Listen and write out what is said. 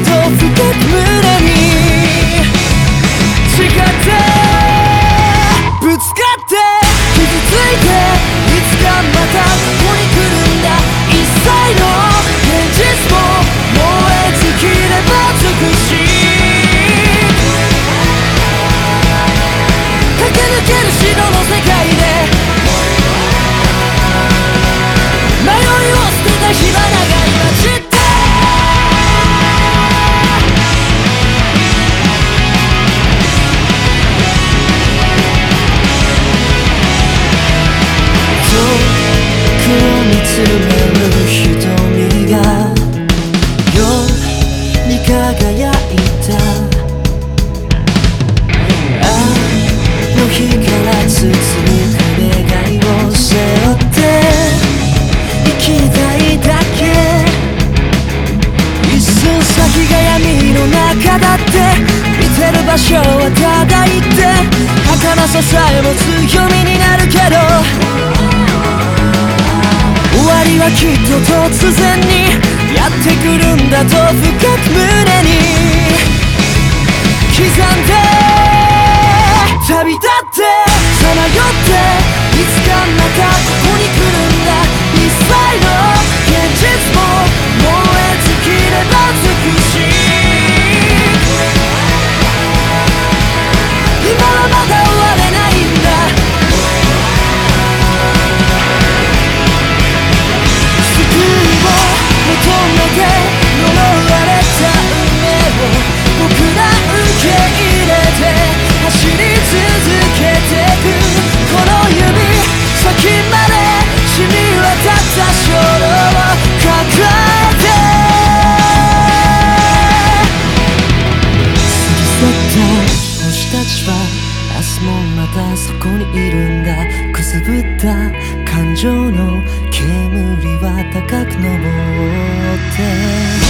と深く胸につむ瞳が夜に輝いた。あの日から続く願いを背負って生きたいだけ。一寸先が闇の中だって見てる場所はただいて儚ささえも強みになるけどはきっと突然にやってくるんだと深く胸に刻んでつぶった感情の煙は高く昇って